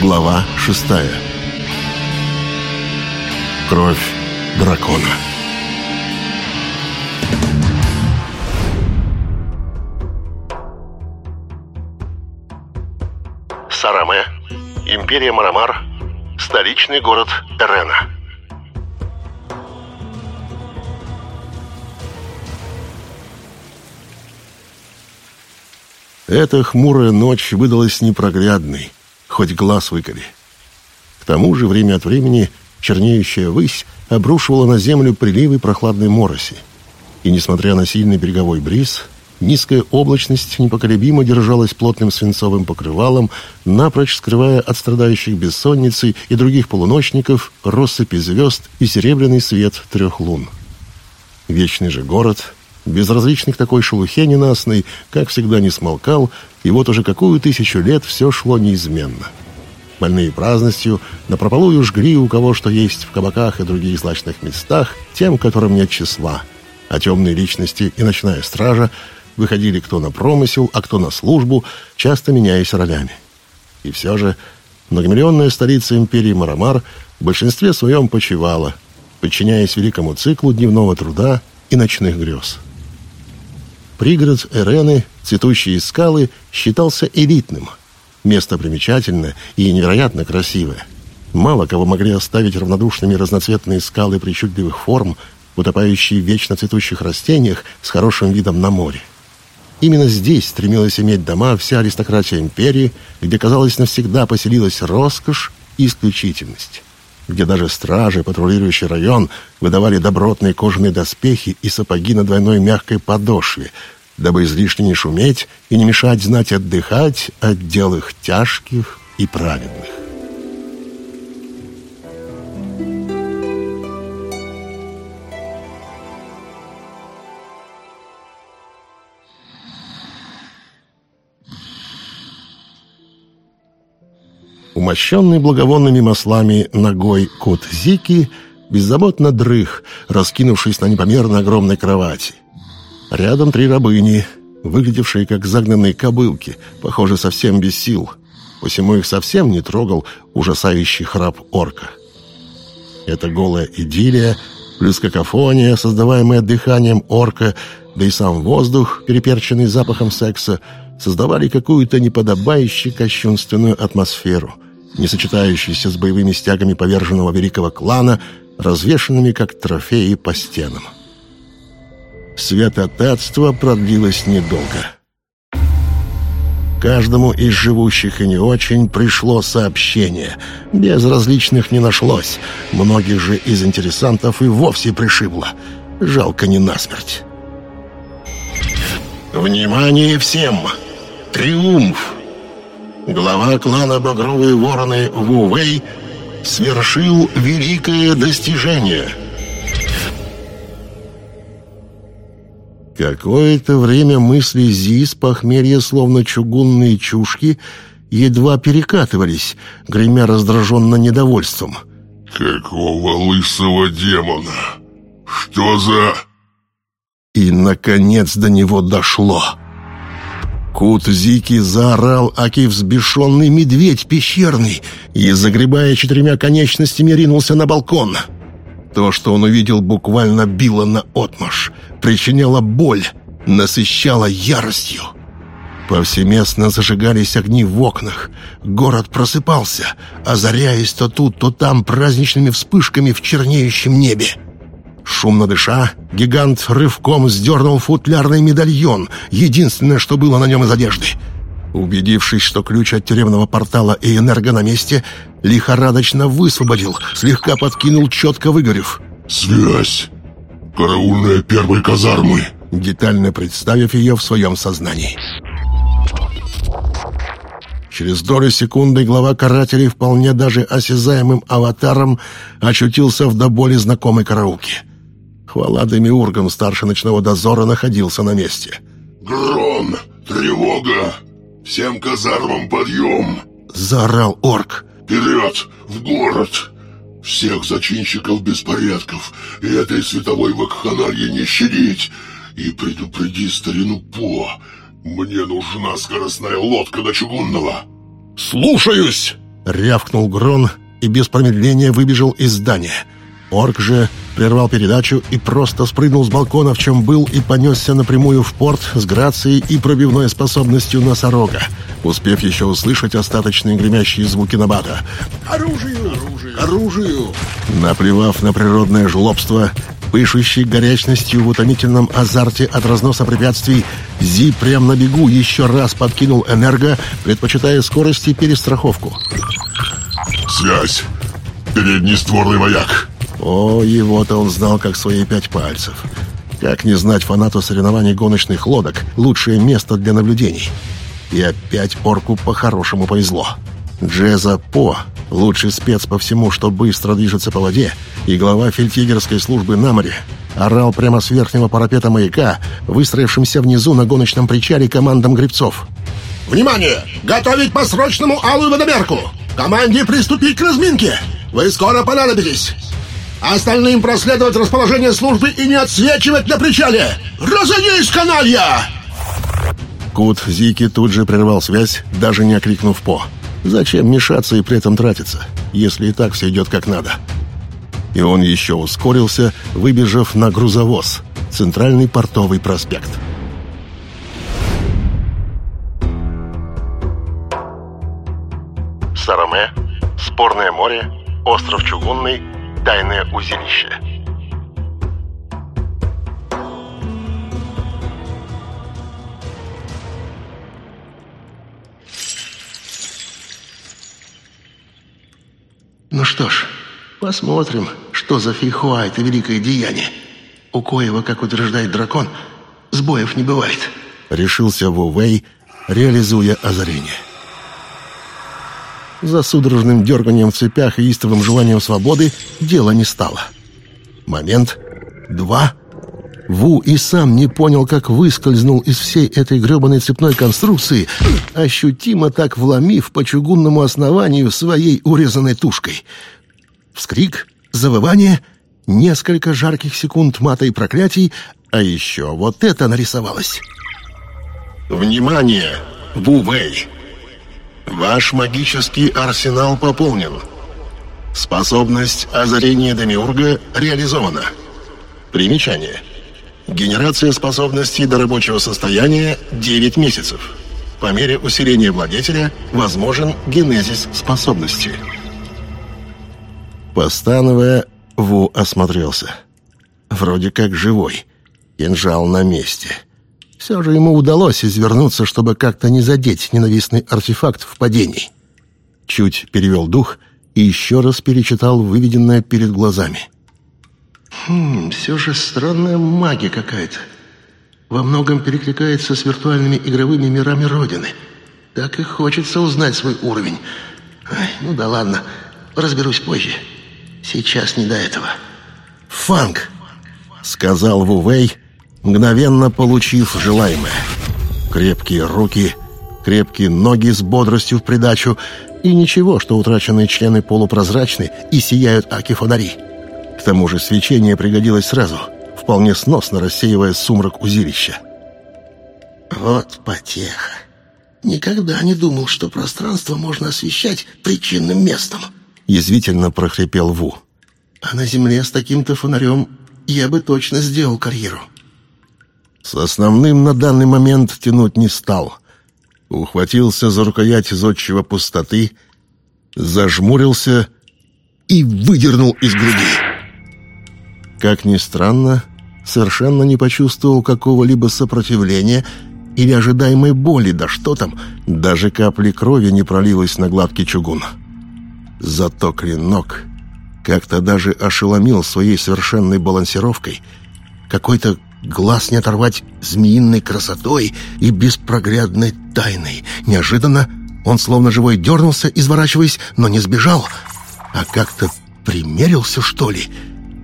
Глава шестая. Кровь дракона. Сараме, Империя Марамар, столичный город Эрена. Эта хмурая ночь выдалась непроглядной, хоть глаз выколи. К тому же время от времени чернеющая высь обрушивала на землю приливы прохладной мороси. И, несмотря на сильный береговой бриз, низкая облачность непоколебимо держалась плотным свинцовым покрывалом, напрочь скрывая от страдающих бессонницей и других полуночников россыпи звезд и серебряный свет трех лун. Вечный же город безразличный к такой шелухе ненастной, как всегда не смолкал, и вот уже какую тысячу лет все шло неизменно. Больные праздностью, напропалую жгли у кого что есть в кабаках и других злачных местах, тем, которым нет числа. А темные личности и ночная стража выходили кто на промысел, а кто на службу, часто меняясь ролями. И все же многомиллионная столица империи Марамар в большинстве своем почивала, подчиняясь великому циклу дневного труда и ночных грез. Пригород Эрены, цветущие скалы, считался элитным. Место примечательное и невероятно красивое. Мало кого могли оставить равнодушными разноцветные скалы причудливых форм, утопающие в вечно цветущих растениях с хорошим видом на море. Именно здесь стремилась иметь дома вся аристократия империи, где, казалось, навсегда поселилась роскошь и исключительность где даже стражи, патрулирующий район, выдавали добротные кожаные доспехи и сапоги на двойной мягкой подошве, дабы излишне не шуметь и не мешать знать отдыхать от дел их тяжких и праведных. Умощенный благовонными маслами ногой кот Зики беззаботно дрых, раскинувшись на непомерно огромной кровати. Рядом три рабыни, выглядевшие как загнанные кобылки, похоже, совсем без сил. Посему их совсем не трогал ужасающий храп орка. Эта голая идиллия, плюс какофония, создаваемая дыханием орка, да и сам воздух, переперченный запахом секса, создавали какую-то неподобающую кощунственную атмосферу — не сочетающийся с боевыми стягами поверженного великого клана, развешенными как трофеи по стенам. Святотатство продлилось недолго. Каждому из живущих и не очень пришло сообщение. Безразличных не нашлось. Многих же из интересантов и вовсе пришибло. Жалко не насмерть. «Внимание всем! Триумф!» Глава клана Багровые Вороны Вувей свершил великое достижение. Какое-то время мысли Зи с похмелья, словно чугунные чушки, едва перекатывались, гремя раздраженно недовольством. «Какого лысого демона? Что за...» И, наконец, до него дошло. Кут Зики заорал, аки взбешенный медведь пещерный, и, загребая четырьмя конечностями, ринулся на балкон. То, что он увидел, буквально било на отмаш, причиняло боль, насыщало яростью. Повсеместно зажигались огни в окнах. Город просыпался, озаряясь то тут, то там праздничными вспышками в чернеющем небе. Шумно дыша, гигант рывком сдернул футлярный медальон, единственное, что было на нем из одежды. Убедившись, что ключ от тюремного портала и энерго на месте, лихорадочно высвободил, слегка подкинул, четко выгорев. «Связь! Караульная первой казармы!» детально представив ее в своем сознании. Через долю секунды глава карателей вполне даже осязаемым аватаром очутился в до боли знакомой караулке. Хвала Демиургам, старший ночного дозора, находился на месте. «Грон! Тревога! Всем казармам подъем!» — заорал орк. «Вперед! В город! Всех зачинщиков беспорядков и этой световой вакханалии не щадить! И предупреди старину По! Мне нужна скоростная лодка до Чугунного!» «Слушаюсь!» — Рявкнул Грон и без промедления выбежал из здания. Орк же прервал передачу и просто спрыгнул с балкона, в чем был, и понесся напрямую в порт с грацией и пробивной способностью носорога, успев еще услышать остаточные гремящие звуки набата. «Оружию! Оружию! Оружию!» Наплевав на природное жлобство, пышущий горячностью в утомительном азарте от разноса препятствий, Зи прям на бегу еще раз подкинул энерго, предпочитая скорость и перестраховку. «Связь! Передний створлый вояк!» О, его-то он знал как свои пять пальцев. Как не знать фанату соревнований гоночных лодок лучшее место для наблюдений. И опять орку по-хорошему повезло. Джеза По, лучший спец по всему, что быстро движется по воде, и глава фельдъегерской службы на море, орал прямо с верхнего парапета маяка, выстроившимся внизу на гоночном причале командам гребцов. «Внимание! Готовить по срочному алую водомерку! Команде приступить к разминке! Вы скоро понадобитесь! Остальным проследовать расположение службы и не отсвечивать на причале! Разойдись, каналья!» Кут Зики тут же прервал связь, даже не окликнув «по». Зачем мешаться и при этом тратиться, если и так все идет как надо? И он еще ускорился, выбежав на грузовоз, центральный портовый проспект. Сараме, Спорное море, остров Чугунный, Тайное узилище. Ну что ж, посмотрим, что за фейхуа это великое деяние. У коего, как утверждает дракон, сбоев не бывает. Решился Ву Вэй, реализуя озарение. За судорожным дерганием в цепях и истовым желанием свободы дело не стало. Момент. Два. Ву и сам не понял, как выскользнул из всей этой гребаной цепной конструкции, ощутимо так вломив по чугунному основанию своей урезанной тушкой. Вскрик, завывание, несколько жарких секунд мата и проклятий, а еще вот это нарисовалось. «Внимание! Ву Вэй!» Ваш магический арсенал пополнен. Способность озарения Демиурга реализована. Примечание. Генерация способностей до рабочего состояния 9 месяцев. По мере усиления владетеля возможен генезис способности. Постановая, Ву осмотрелся. Вроде как живой. Кинжал на месте. — все же ему удалось извернуться, чтобы как-то не задеть ненавистный артефакт в падении. Чуть перевел дух и еще раз перечитал выведенное перед глазами. «Хм, все же странная магия какая-то. Во многом перекликается с виртуальными игровыми мирами Родины. Так и хочется узнать свой уровень. Ай, ну да ладно, разберусь позже. Сейчас не до этого». «Фанк!» — сказал Вувей, — мгновенно получив желаемое. Крепкие руки, крепкие ноги с бодростью в придачу, и ничего, что утраченные члены полупрозрачны и сияют аки-фонари. К тому же свечение пригодилось сразу, вполне сносно рассеивая сумрак узилища. «Вот потеха. Никогда не думал, что пространство можно освещать причинным местом», — язвительно прохрипел Ву. «А на Земле с таким-то фонарем я бы точно сделал карьеру». С основным на данный момент тянуть не стал. Ухватился за рукоять зодчего пустоты, зажмурился и выдернул из груди. Как ни странно, совершенно не почувствовал какого-либо сопротивления или ожидаемой боли, да что там, даже капли крови не пролилась на гладкий чугун. Зато клинок как-то даже ошеломил своей совершенной балансировкой, какой-то Глаз не оторвать змеиной красотой и беспроглядной тайной. Неожиданно он словно живой дернулся, изворачиваясь, но не сбежал, а как-то примерился, что ли,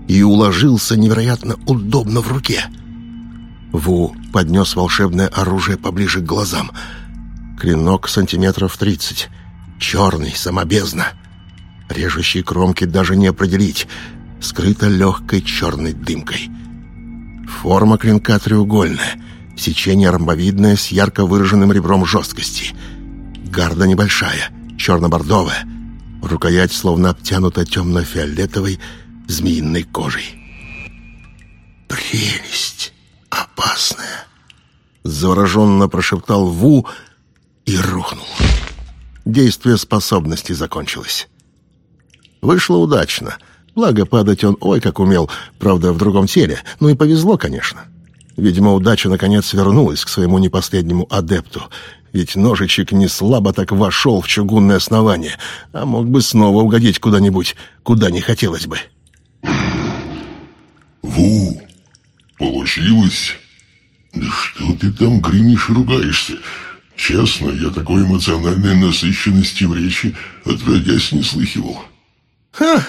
и уложился невероятно удобно в руке. Ву поднес волшебное оружие поближе к глазам. Клинок сантиметров тридцать. Черный, самобезно. Режущие кромки даже не определить. Скрыто легкой черной дымкой. Форма клинка треугольная, сечение ромбовидное с ярко выраженным ребром жесткости. Гарда небольшая, черно-бордовая, Рукоять словно обтянута темно-фиолетовой змеиной кожей. «Прелесть опасная!» Завороженно прошептал Ву и рухнул. Действие способности закончилось. Вышло удачно. Благо, падать он ой как умел, правда, в другом теле. Ну и повезло, конечно. Видимо, удача наконец вернулась к своему непоследнему адепту. Ведь ножичек не слабо так вошел в чугунное основание, а мог бы снова угодить куда-нибудь, куда не хотелось бы. Ву, получилось? Что ты там гремишь и ругаешься? Честно, я такой эмоциональной насыщенности в речи отродясь не слыхивал. «Ха!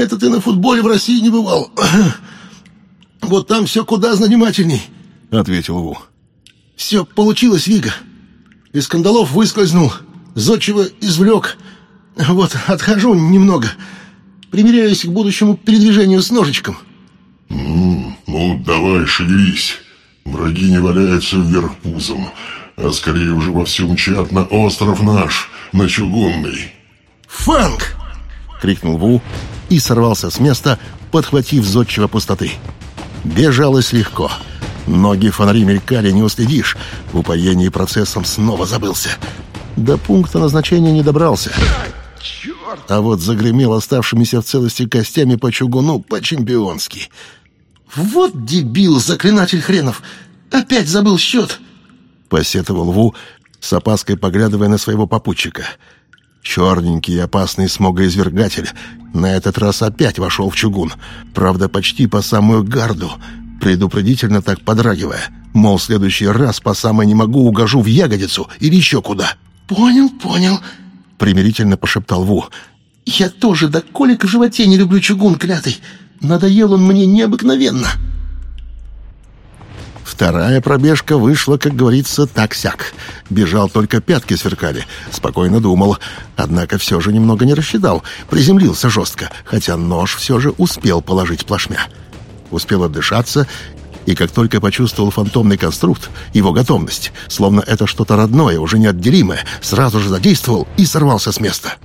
Это ты на футболе в России не бывал. Вот там все куда занимательней», — ответил Ву. «Все получилось, Вига. Из кандалов выскользнул, зодчего извлек. Вот, отхожу немного. Примеряюсь к будущему передвижению с ножичком». «Ну, ну давай, шевелись. Враги не валяются вверх пузом, а скорее уже во всем мчат на остров наш, на чугунный». «Фанк!» — крикнул Ву и сорвался с места, подхватив зодчего пустоты. Бежалось легко. Ноги фонари мелькали, не уследишь. В упоении процессом снова забылся. До пункта назначения не добрался. А вот загремел оставшимися в целости костями по чугуну по-чемпионски. «Вот дебил, заклинатель хренов! Опять забыл счет!» Посетовал Ву, с опаской поглядывая на своего попутчика. Черненький и опасный смогоизвергатель на этот раз опять вошел в чугун. Правда, почти по самую гарду, предупредительно так подрагивая. Мол, в следующий раз по самой не могу угожу в ягодицу или еще куда. «Понял, понял», — примирительно пошептал Ву. «Я тоже до колик в животе не люблю чугун клятый. Надоел он мне необыкновенно». Вторая пробежка вышла, как говорится, так-сяк. Бежал только пятки сверкали. Спокойно думал. Однако все же немного не рассчитал. Приземлился жестко, хотя нож все же успел положить плашмя. Успел отдышаться, и как только почувствовал фантомный конструкт, его готовность, словно это что-то родное, уже неотделимое, сразу же задействовал и сорвался с места.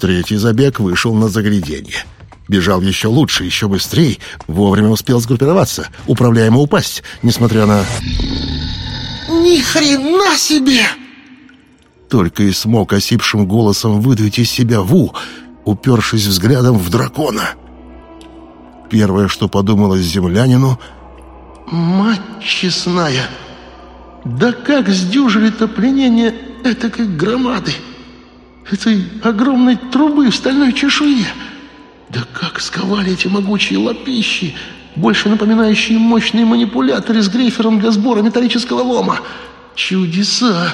Третий забег вышел на загляденье. Бежал еще лучше, еще быстрее, вовремя успел сгруппироваться, управляемо упасть, несмотря на... «Ни хрена себе!» Только и смог осипшим голосом выдавить из себя Ву, упершись взглядом в дракона. Первое, что подумалось землянину... «Мать честная! Да как сдюжили-то пленение этакой громады! Этой огромной трубы в стальной чешуе!» Да как сковали эти могучие лапищи, больше напоминающие мощные манипуляторы с грейфером для сбора металлического лома. Чудеса!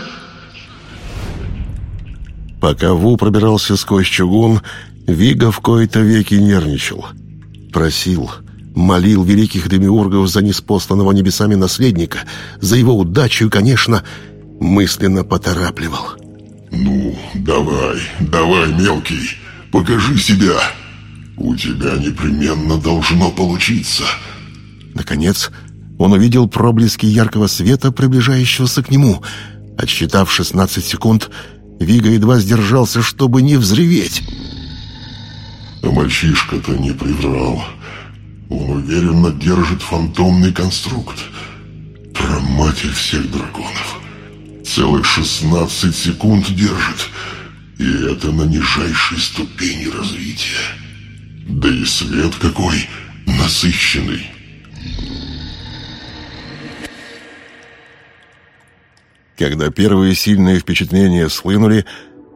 Пока Ву пробирался сквозь чугун, Вига в кои-то веки нервничал. Просил, молил великих демиургов за неспосланного небесами наследника, за его удачу и, конечно, мысленно поторапливал. «Ну, давай, давай, мелкий, покажи себя!» «У тебя непременно должно получиться». Наконец, он увидел проблески яркого света, приближающегося к нему. Отсчитав 16 секунд, Вига едва сдержался, чтобы не взреветь. А мальчишка-то не приврал. Он уверенно держит фантомный конструкт. Проматерь всех драконов. Целых 16 секунд держит. И это на нижайшей ступени развития. Да и свет какой насыщенный. Когда первые сильные впечатления слынули,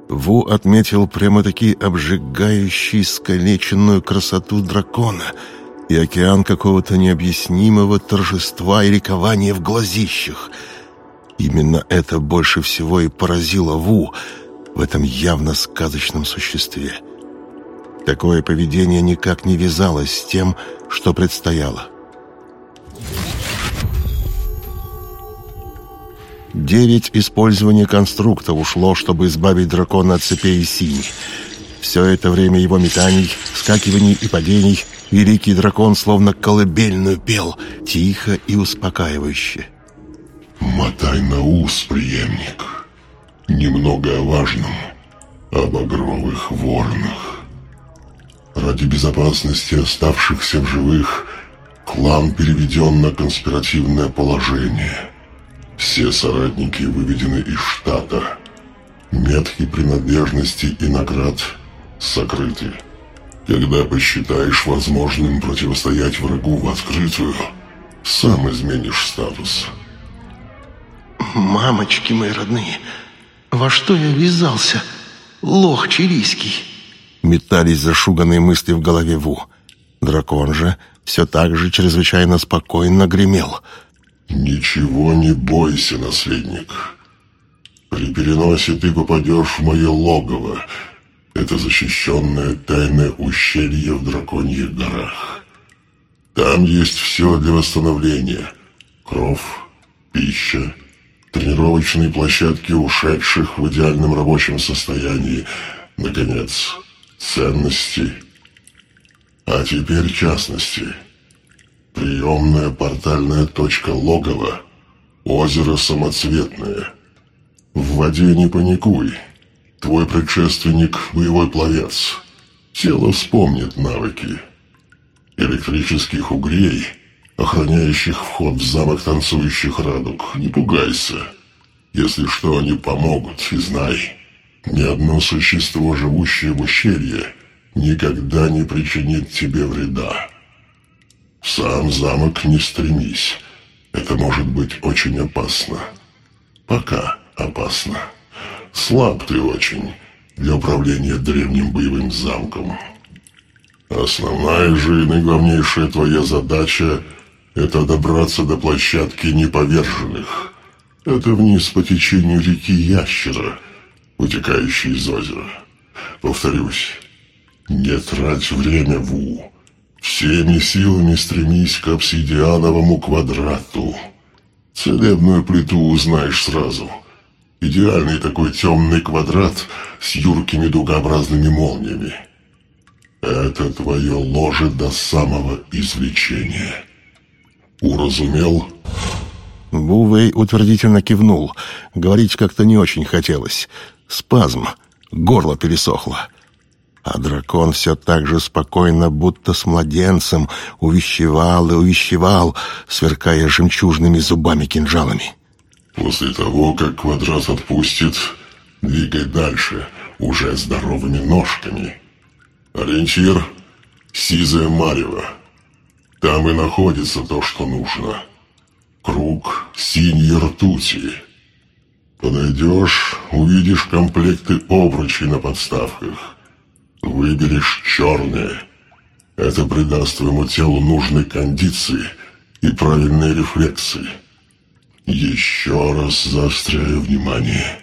Ву отметил прямо-таки обжигающий скалеченную красоту дракона и океан какого-то необъяснимого торжества и ликования в глазищах. Именно это больше всего и поразило Ву в этом явно сказочном существе — Такое поведение никак не вязалось с тем, что предстояло. Девять использований конструкта ушло, чтобы избавить дракона от цепей и синь. Все это время его метаний, скакиваний и падений великий дракон словно колыбельную пел, тихо и успокаивающе. «Мотай на ус, преемник. Немного о важном. о багровых воронах. Ради безопасности оставшихся в живых клан переведен на конспиративное положение. Все соратники выведены из штата. Метки принадлежности и наград сокрыты. Когда посчитаешь возможным противостоять врагу в открытую, сам изменишь статус. Мамочки мои родные, во что я ввязался? Лох чилийский. Метались зашуганные мысли в голове Ву. Дракон же все так же чрезвычайно спокойно гремел. «Ничего не бойся, наследник. При переносе ты попадешь в мое логово, это защищенное тайное ущелье в Драконьих горах. Там есть все для восстановления. Кров, пища, тренировочные площадки ушедших в идеальном рабочем состоянии. Наконец, ценности. А теперь частности. Приемная портальная точка логова. Озеро самоцветное. В воде не паникуй. Твой предшественник — боевой пловец. Тело вспомнит навыки. Электрических угрей, охраняющих вход в замок танцующих радуг, не пугайся. Если что, они помогут, и знай, ни одно существо, живущее в ущелье, никогда не причинит тебе вреда. сам замок не стремись. Это может быть очень опасно. Пока опасно. Слаб ты очень для управления древним боевым замком. Основная же и наиглавнейшая твоя задача — это добраться до площадки неповерженных. Это вниз по течению реки Ящера, вытекающей из озера. Повторюсь, не трать время, Ву. Всеми силами стремись к обсидиановому квадрату. Целебную плиту узнаешь сразу — Идеальный такой темный квадрат с юркими дугообразными молниями. Это твое ложе до самого извлечения. Уразумел? Бувей утвердительно кивнул. Говорить как-то не очень хотелось. Спазм. Горло пересохло. А дракон все так же спокойно, будто с младенцем, увещевал и увещевал, сверкая жемчужными зубами-кинжалами. После того, как квадрат отпустит, двигай дальше, уже здоровыми ножками. Ориентир — сизая марево. Там и находится то, что нужно. Круг синей ртути. Подойдешь, увидишь комплекты обручей на подставках. Выберешь черные. Это придаст твоему телу нужной кондиции и правильные рефлексы. Еще раз заостряю внимание.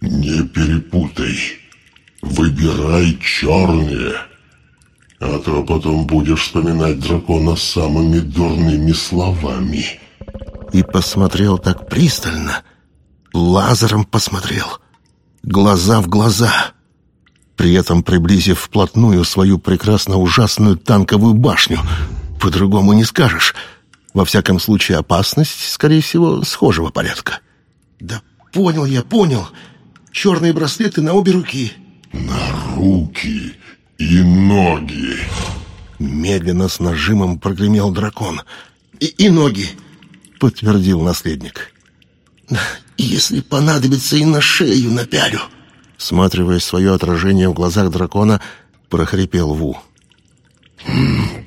Не перепутай. Выбирай черные. А то потом будешь вспоминать дракона самыми дурными словами. И посмотрел так пристально. Лазером посмотрел. Глаза в глаза. При этом приблизив вплотную свою прекрасно ужасную танковую башню. По-другому не скажешь — во всяком случае, опасность, скорее всего, схожего порядка. Да понял я, понял. Черные браслеты на обе руки. На руки и ноги. Медленно с нажимом прогремел дракон. И, и ноги, подтвердил наследник. Если понадобится, и на шею напялю. Сматривая свое отражение в глазах дракона, прохрипел Ву.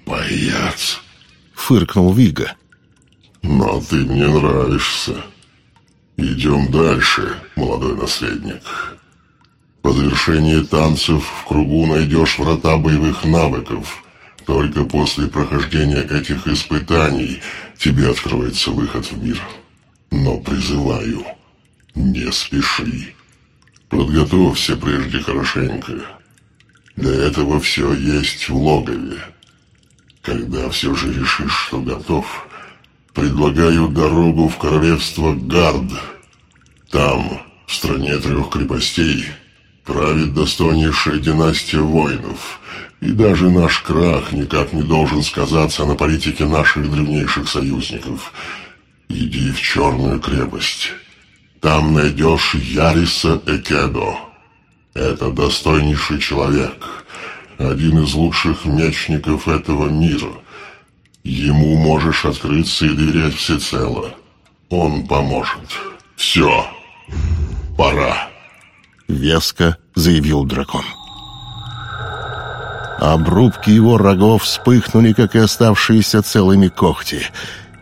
«Боец!» фыркнул Вига. «Но ты мне нравишься. Идем дальше, молодой наследник. По завершении танцев в кругу найдешь врата боевых навыков. Только после прохождения этих испытаний тебе откроется выход в мир. Но призываю, не спеши. Подготовься прежде хорошенько. Для этого все есть в логове. Когда все же решишь, что готов, предлагаю дорогу в королевство Гард. Там, в стране трех крепостей, правит достойнейшая династия воинов, и даже наш крах никак не должен сказаться на политике наших древнейших союзников. Иди в Черную крепость. Там найдешь Яриса Экедо. Это достойнейший человек, один из лучших мечников этого мира. Ему можешь открыться и доверять всецело. Он поможет. Все, пора. Веско заявил дракон. Обрубки его рогов вспыхнули, как и оставшиеся целыми когти.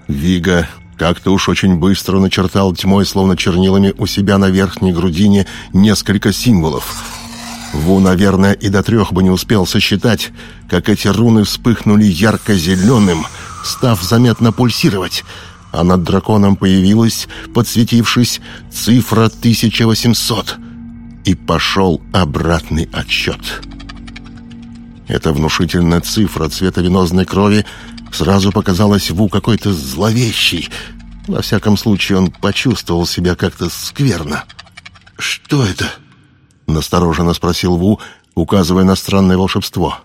Вига как-то уж очень быстро начертал тьмой, словно чернилами, у себя на верхней грудине несколько символов. Ву, наверное, и до трех бы не успел сосчитать, как эти руны вспыхнули ярко-зеленым, став заметно пульсировать, а над драконом появилась, подсветившись, цифра 1800. И пошел обратный отсчет. Эта внушительная цифра цвета венозной крови Сразу показалось Ву какой-то зловещий. Во всяком случае, он почувствовал себя как-то скверно. «Что это?» — настороженно спросил Ву, указывая на странное волшебство.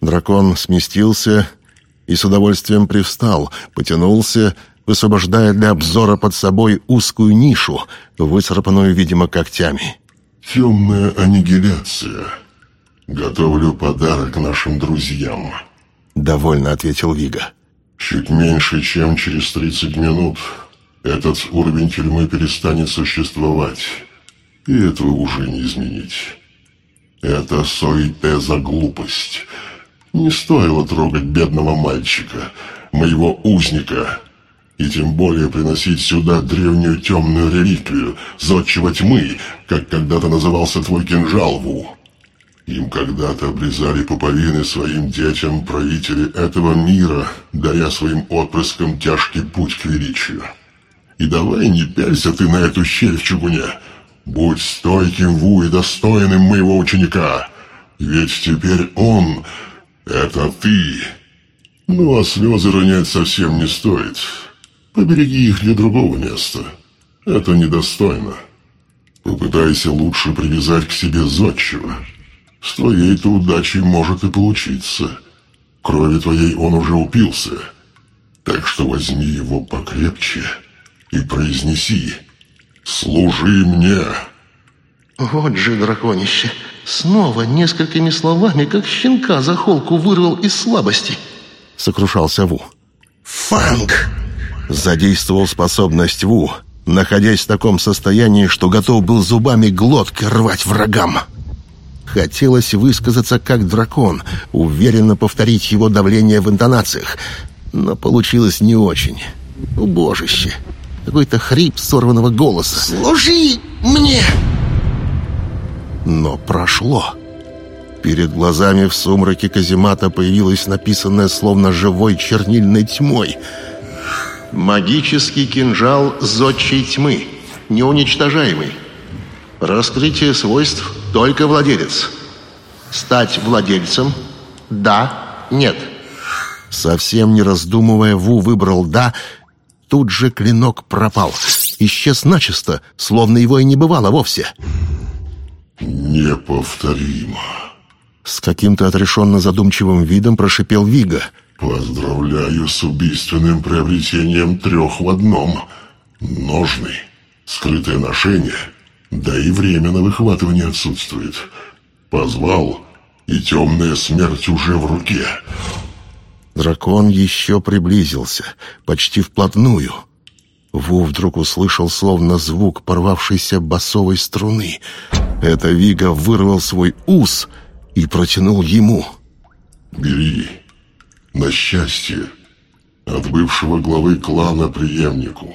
Дракон сместился и с удовольствием привстал, потянулся, высвобождая для обзора под собой узкую нишу, выцарапанную, видимо, когтями. «Темная аннигиляция. Готовлю подарок нашим друзьям». — довольно ответил Вига. «Чуть меньше, чем через 30 минут этот уровень тюрьмы перестанет существовать, и этого уже не изменить. Это Соите за глупость. Не стоило трогать бедного мальчика, моего узника, и тем более приносить сюда древнюю темную реликвию, зодчего тьмы, как когда-то назывался твой кинжал, Ву. Им когда-то обрезали пуповины своим детям правители этого мира, даря своим отпрыскам тяжкий путь к величию. И давай не пялься ты на эту щель в чугуне. Будь стойким, Ву, и достойным моего ученика. Ведь теперь он — это ты. Ну, а слезы ронять совсем не стоит. Побереги их для другого места. Это недостойно. Попытайся лучше привязать к себе зодчего. С твоей-то удачей может и получиться. Крови твоей он уже упился. Так что возьми его покрепче и произнеси «Служи мне». Вот же драконище. Снова несколькими словами, как щенка за холку вырвал из слабости. Сокрушался Ву. Фанг! Задействовал способность Ву, находясь в таком состоянии, что готов был зубами глотки рвать врагам. Хотелось высказаться как дракон, уверенно повторить его давление в интонациях. Но получилось не очень. Убожище. Какой-то хрип сорванного голоса. «Служи мне!» Но прошло. Перед глазами в сумраке каземата появилось написанное словно живой чернильной тьмой. «Магический кинжал зодчей тьмы. Неуничтожаемый. Раскрытие свойств только владелец. Стать владельцем? Да, нет. Совсем не раздумывая, Ву выбрал «да». Тут же клинок пропал. Исчез начисто, словно его и не бывало вовсе. «Неповторимо». С каким-то отрешенно задумчивым видом прошипел Вига. «Поздравляю с убийственным приобретением трех в одном. Ножны, скрытое ношение — да и время на выхватывание отсутствует. Позвал, и темная смерть уже в руке. Дракон еще приблизился, почти вплотную. Ву вдруг услышал словно звук порвавшейся басовой струны. Это Вига вырвал свой ус и протянул ему. «Бери. На счастье. От бывшего главы клана преемнику».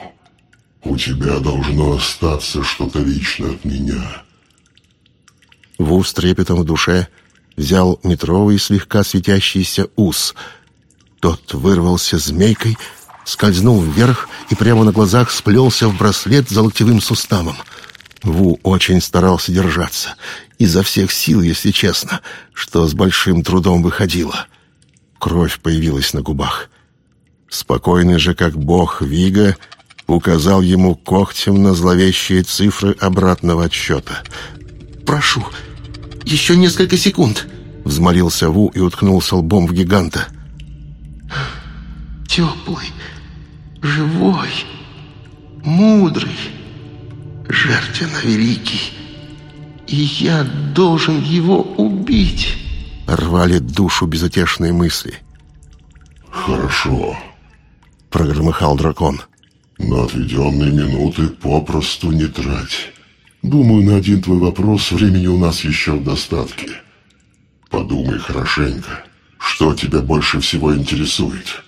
У тебя должно остаться что-то лично от меня. Ву с трепетом в душе взял метровый слегка светящийся ус. Тот вырвался змейкой, скользнул вверх и прямо на глазах сплелся в браслет с локтевым суставом. Ву очень старался держаться, изо всех сил, если честно, что с большим трудом выходило. Кровь появилась на губах. Спокойный же, как бог Вига, указал ему когтем на зловещие цифры обратного отсчета. «Прошу, еще несколько секунд!» Взмолился Ву и уткнулся лбом в гиганта. «Теплый, живой, мудрый, жертвенно великий И я должен его убить. Рвали душу безутешные мысли. Хорошо. Прогромыхал дракон. Но отведенные минуты попросту не трать. Думаю, на один твой вопрос времени у нас еще в достатке. Подумай хорошенько, что тебя больше всего интересует.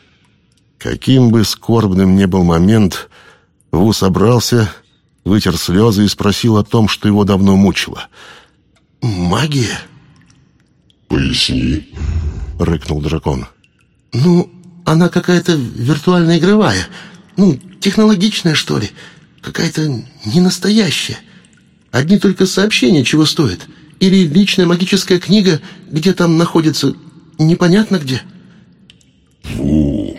Каким бы скорбным ни был момент, Ву собрался, вытер слезы и спросил о том, что его давно мучило. «Магия?» «Поясни», — рыкнул дракон. «Ну, она какая-то виртуально игровая. Ну, технологичная, что ли. Какая-то ненастоящая. Одни только сообщения чего стоят. Или личная магическая книга, где там находится, непонятно где». «Ву,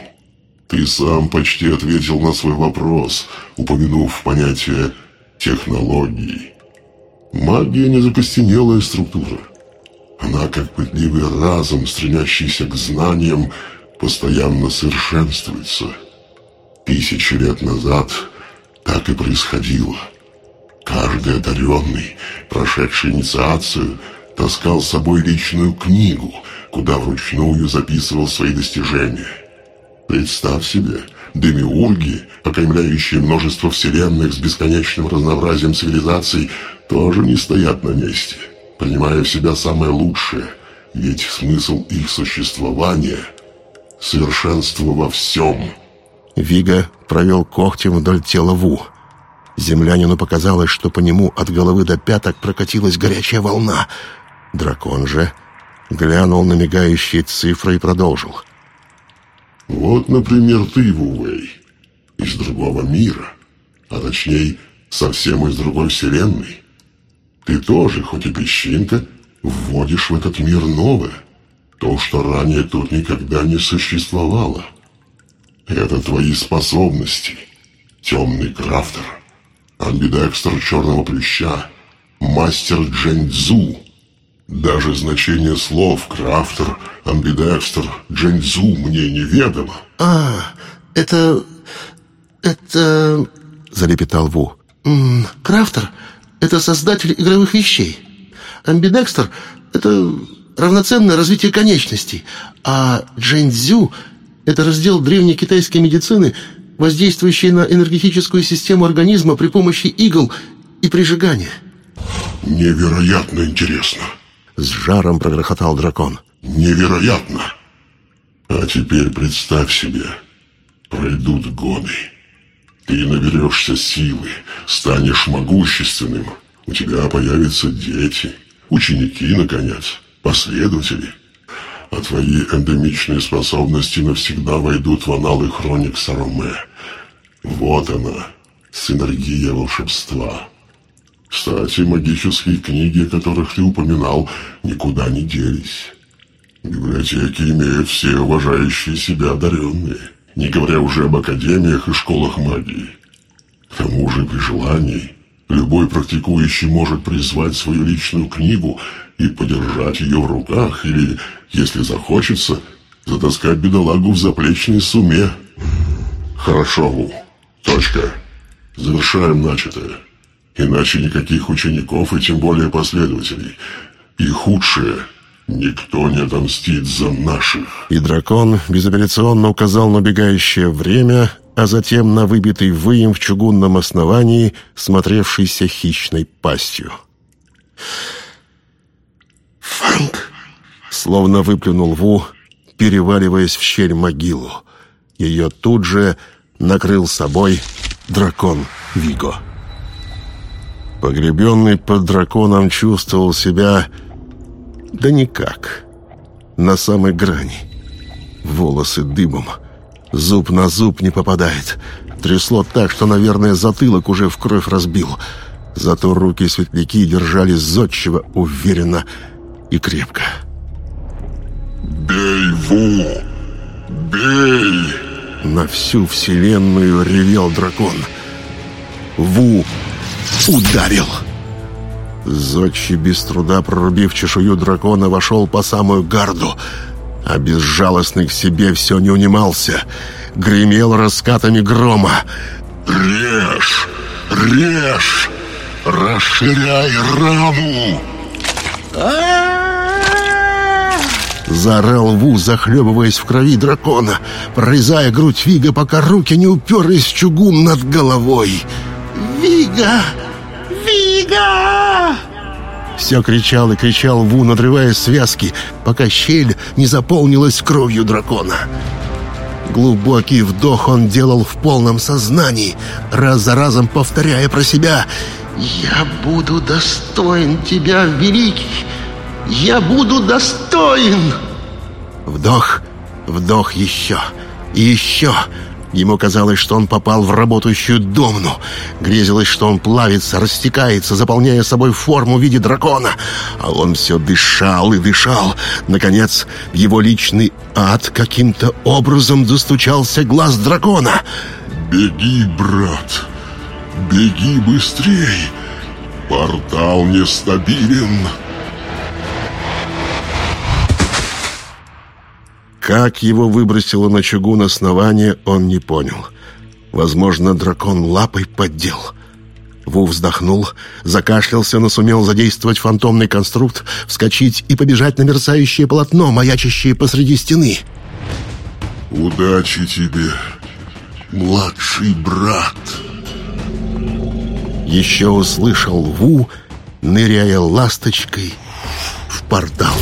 ты сам почти ответил на свой вопрос, упомянув понятие технологии. Магия не закостенелая структура. Она, как пытливый разум, стремящийся к знаниям, постоянно совершенствуется. Тысячи лет назад так и происходило. Каждый одаренный, прошедший инициацию, таскал с собой личную книгу, куда вручную записывал свои достижения. Представь себе, демиурги, окаймляющие множество вселенных с бесконечным разнообразием цивилизаций, тоже не стоят на месте, принимая в себя самое лучшее, ведь смысл их существования — совершенство во всем. Вига провел когтем вдоль тела Ву. Землянину показалось, что по нему от головы до пяток прокатилась горячая волна. Дракон же глянул на мигающие цифры и продолжил — вот, например, ты, Вуэй, из другого мира, а точнее, совсем из другой вселенной. Ты тоже, хоть и песчинка, вводишь в этот мир новое, то, что ранее тут никогда не существовало. Это твои способности, темный крафтер, амбидекстер черного плюща, мастер Джэньцзу, даже значение слов «крафтер», «амбидекстер», «джэньцзу» мне неведомо. «А, это... это...» — залепетал Ву. «Крафтер — это создатель игровых вещей. Амбидекстер — это равноценное развитие конечностей. А джэньцзю — это раздел древней китайской медицины, воздействующий на энергетическую систему организма при помощи игл и прижигания». «Невероятно интересно!» С жаром прогрохотал дракон. «Невероятно! А теперь представь себе, пройдут годы. Ты наберешься силы, станешь могущественным. У тебя появятся дети, ученики, наконец, последователи. А твои эндемичные способности навсегда войдут в аналы хроник Сароме. Вот она, синергия волшебства». Кстати, магические книги, о которых ты упоминал, никуда не делись. Библиотеки имеют все уважающие себя одаренные, не говоря уже об академиях и школах магии. К тому же при желании любой практикующий может призвать свою личную книгу и подержать ее в руках, или, если захочется, затаскать бедолагу в заплечной суме. Хорошо, Ву. Точка. Завершаем начатое. Иначе никаких учеников и тем более последователей. И худшее, никто не отомстит за наших. И дракон безапелляционно указал на убегающее время, а затем на выбитый выем в чугунном основании, смотревшийся хищной пастью. «Фанк!» Словно выплюнул Ву, переваливаясь в щель могилу. Ее тут же накрыл собой дракон Виго. Погребенный под драконом чувствовал себя... Да никак. На самой грани. Волосы дымом. Зуб на зуб не попадает. Трясло так, что, наверное, затылок уже в кровь разбил. Зато руки светляки держались зодчиво, уверенно и крепко. «Бей, Ву! Бей!» На всю вселенную ревел дракон. Ву ударил. Зодчий, без труда прорубив чешую дракона, вошел по самую гарду, а безжалостный к себе все не унимался. Гремел раскатами грома. «Режь! Режь! Расширяй рану! Заорал Ву, захлебываясь в крови дракона, прорезая грудь Вига, пока руки не уперлись в чугун над головой. «Вига! Вига!» Все кричал и кричал Ву, надрывая связки, пока щель не заполнилась кровью дракона. Глубокий вдох он делал в полном сознании, раз за разом повторяя про себя «Я буду достоин тебя, великий! Я буду достоин!» Вдох, вдох еще и еще. Ему казалось, что он попал в работающую домну. Грезилось, что он плавится, растекается, заполняя собой форму в виде дракона. А он все дышал и дышал. Наконец, в его личный ад каким-то образом достучался глаз дракона. Беги, брат, беги быстрей. Портал нестабилен. Как его выбросило на чугун основание, он не понял. Возможно, дракон лапой поддел. Ву вздохнул, закашлялся, но сумел задействовать фантомный конструкт, вскочить и побежать на мерцающее полотно, маячащее посреди стены. Удачи тебе, младший брат. Еще услышал Ву, ныряя ласточкой в портал.